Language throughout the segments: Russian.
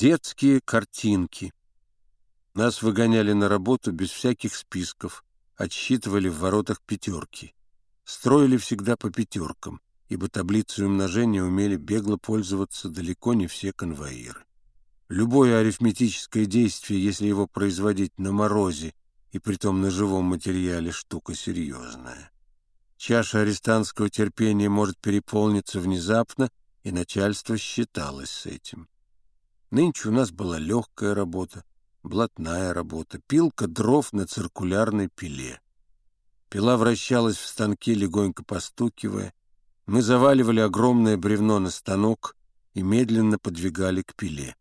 Детские картинки. Нас выгоняли на работу без всяких списков, отсчитывали в воротах пятерки. Строили всегда по пятеркам, ибо таблицей умножения умели бегло пользоваться далеко не все конвоиры. Любое арифметическое действие, если его производить на морозе и притом на живом материале, штука серьезная. Чаша арестантского терпения может переполниться внезапно, и начальство считалось с этим. Нынче у нас была легкая работа, блатная работа, пилка дров на циркулярной пиле. Пила вращалась в станке, легонько постукивая. Мы заваливали огромное бревно на станок и медленно подвигали к пиле.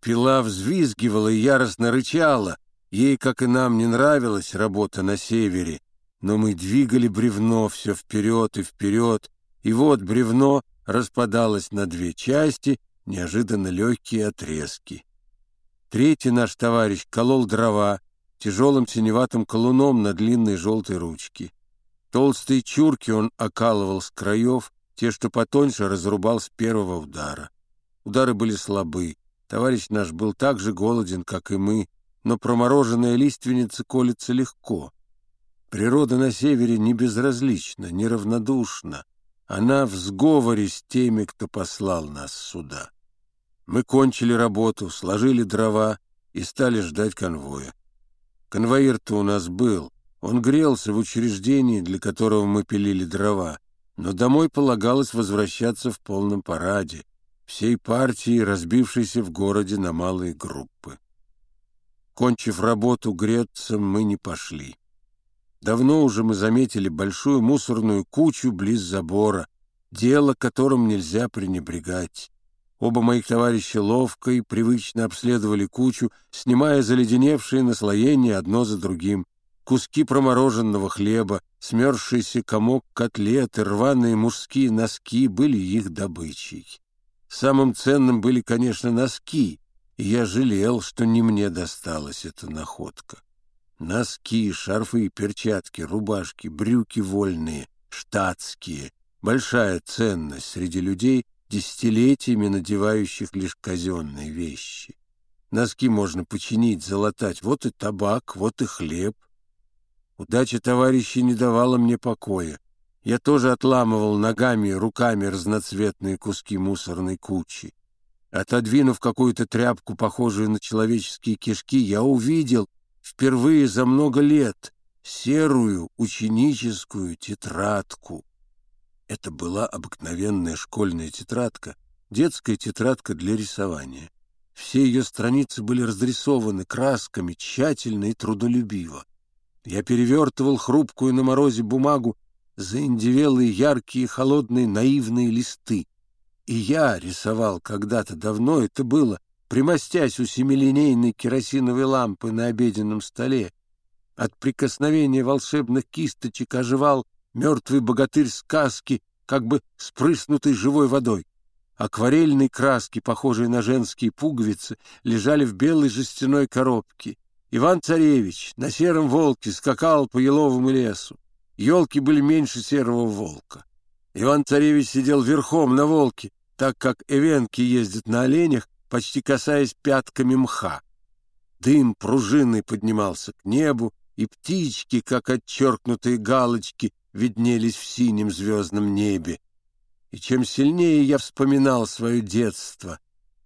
Пила взвизгивала и яростно рычала. Ей, как и нам, не нравилась работа на севере, но мы двигали бревно все вперед и вперед, и вот бревно распадалось на две части, неожиданно легкие отрезки. Третий наш товарищ колол дрова тяжелым синеватым колуном на длинной желтой ручке. Толстые чурки он окалывал с краев, те, что потоньше, разрубал с первого удара. Удары были слабы. Товарищ наш был так же голоден, как и мы, но промороженная лиственница колется легко. Природа на севере не безразлична, не равнодушна. Она в сговоре с теми, кто послал нас сюда. Мы кончили работу, сложили дрова и стали ждать конвоя. Конвоир-то у нас был. Он грелся в учреждении, для которого мы пилили дрова, но домой полагалось возвращаться в полном параде, всей партии, разбившейся в городе на малые группы. Кончив работу греться, мы не пошли. Давно уже мы заметили большую мусорную кучу близ забора, дело которым нельзя пренебрегать. Оба моих товарища ловко и привычно обследовали кучу, снимая заледеневшие наслоения одно за другим. Куски промороженного хлеба, смерзшийся комок котлеты, рваные мужские носки были их добычей. Самым ценным были, конечно, носки, и я жалел, что не мне досталась эта находка. Носки, шарфы, перчатки, рубашки, брюки вольные, штатские — большая ценность среди людей — десятилетиями надевающих лишь казенные вещи. Носки можно починить, залатать. Вот и табак, вот и хлеб. Удача товарищей не давала мне покоя. Я тоже отламывал ногами и руками разноцветные куски мусорной кучи. Отодвинув какую-то тряпку, похожую на человеческие кишки, я увидел впервые за много лет серую ученическую тетрадку. Это была обыкновенная школьная тетрадка, детская тетрадка для рисования. Все ее страницы были разрисованы красками, тщательно и трудолюбиво. Я перевертывал хрупкую на морозе бумагу заиндевелые яркие, холодные, наивные листы. И я рисовал когда-то давно, это было, примостясь у семилинейной керосиновой лампы на обеденном столе. От прикосновения волшебных кисточек оживал мертвый богатырь сказки, как бы спрыснутый живой водой. Акварельные краски, похожие на женские пуговицы, лежали в белой жестяной коробке. Иван-царевич на сером волке скакал по еловому лесу. Елки были меньше серого волка. Иван-царевич сидел верхом на волке, так как эвенки ездят на оленях, почти касаясь пятками мха. Дым пружиной поднимался к небу, и птички, как отчеркнутые галочки, виднелись в синем звездном небе. И чем сильнее я вспоминал свое детство,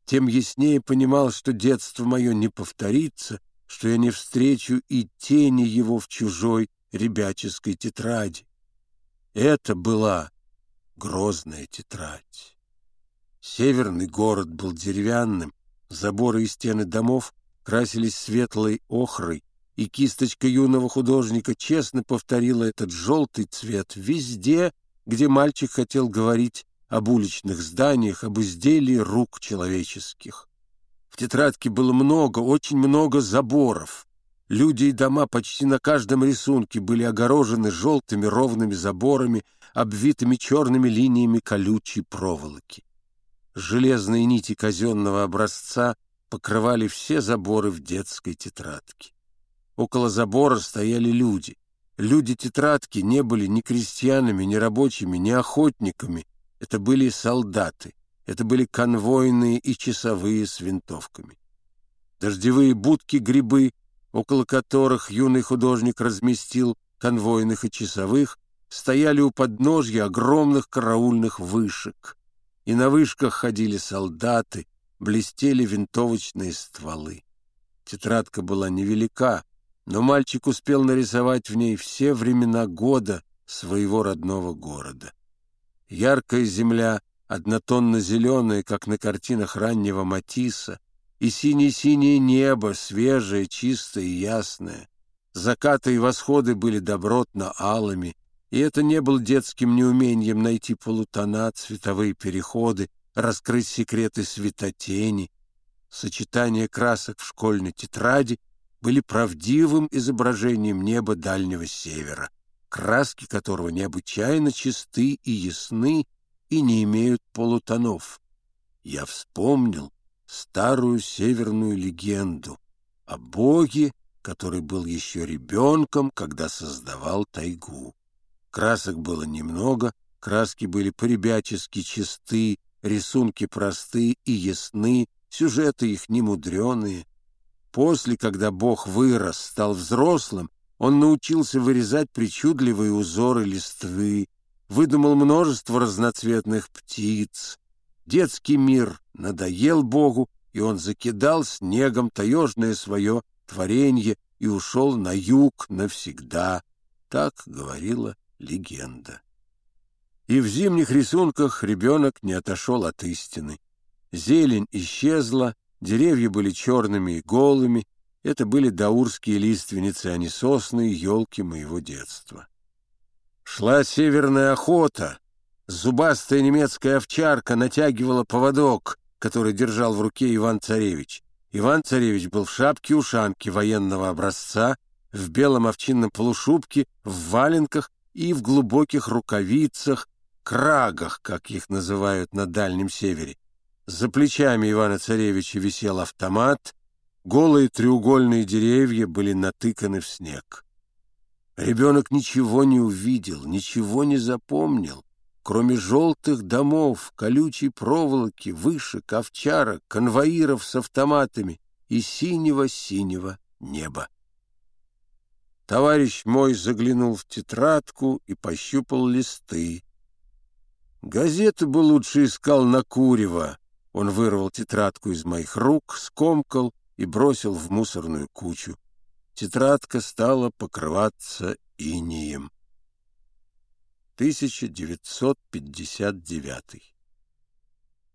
тем яснее понимал, что детство мое не повторится, что я не встречу и тени его в чужой ребяческой тетради. Это была грозная тетрадь. Северный город был деревянным, заборы и стены домов красились светлой охрой, и кисточка юного художника честно повторила этот желтый цвет везде, где мальчик хотел говорить об уличных зданиях, об изделии рук человеческих. В тетрадке было много, очень много заборов. Люди и дома почти на каждом рисунке были огорожены желтыми ровными заборами, обвитыми черными линиями колючей проволоки. Железные нити казенного образца покрывали все заборы в детской тетрадке. Около забора стояли люди. Люди-тетрадки не были ни крестьянами, ни рабочими, ни охотниками. Это были солдаты. Это были конвойные и часовые с винтовками. Дождевые будки-грибы, около которых юный художник разместил конвойных и часовых, стояли у подножья огромных караульных вышек. И на вышках ходили солдаты, блестели винтовочные стволы. Тетрадка была невелика, но мальчик успел нарисовать в ней все времена года своего родного города. Яркая земля, однотонно-зеленая, как на картинах раннего Матисса, и синее-синее небо, свежее, чистое и ясное. Закаты и восходы были добротно-алыми, и это не был детским неумением найти полутона, цветовые переходы, раскрыть секреты светотени. Сочетание красок в школьной тетради были правдивым изображением неба Дальнего Севера, краски которого необычайно чисты и ясны и не имеют полутонов. Я вспомнил старую северную легенду о боге, который был еще ребенком, когда создавал тайгу. Красок было немного, краски были поребячески чисты, рисунки просты и ясны, сюжеты их немудреные. После, когда Бог вырос, стал взрослым, он научился вырезать причудливые узоры листвы, выдумал множество разноцветных птиц. Детский мир надоел Богу, и он закидал снегом таежное свое творенье и ушел на юг навсегда. Так говорила легенда. И в зимних рисунках ребенок не отошел от истины. Зелень исчезла, деревья были черными и голыми. Это были даурские лиственницы, а не сосны и елки моего детства. Шла северная охота. Зубастая немецкая овчарка натягивала поводок, который держал в руке Иван-Царевич. Иван-Царевич был в шапке-ушанке военного образца, в белом овчинном полушубке, в валенках и в глубоких рукавицах, крагах, как их называют на Дальнем Севере. За плечами Ивана-Царевича висел автомат, голые треугольные деревья были натыканы в снег. Ребенок ничего не увидел, ничего не запомнил, кроме желтых домов, колючей проволоки, вышек, овчарок, конвоиров с автоматами и синего-синего неба. Товарищ мой заглянул в тетрадку и пощупал листы. Газету бы лучше искал на Курева. Он вырвал тетрадку из моих рук, скомкал и бросил в мусорную кучу. Тетрадка стала покрываться инием. 1959